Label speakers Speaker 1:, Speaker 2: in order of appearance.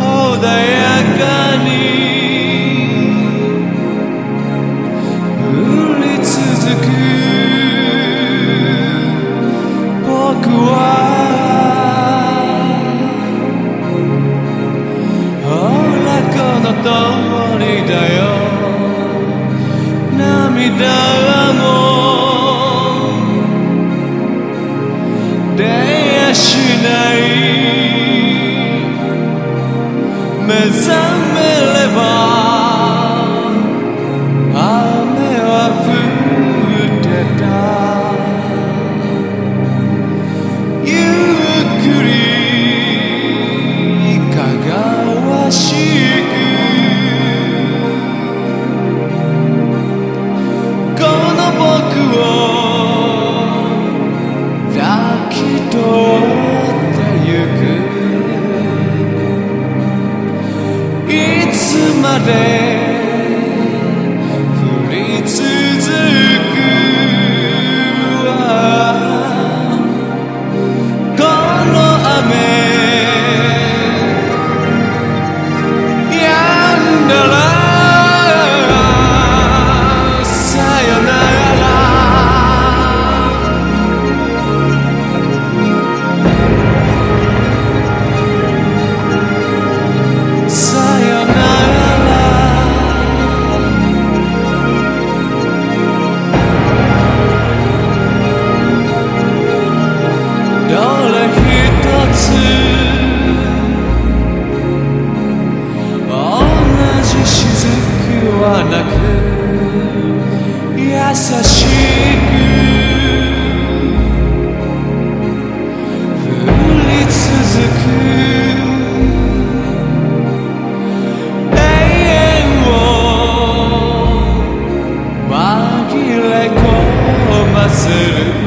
Speaker 1: 穏やかに降り続く僕はほら、この通りだよ「涙は出やしない」coração me levar. はな優しく降り続く。永遠を紛れ込ませる。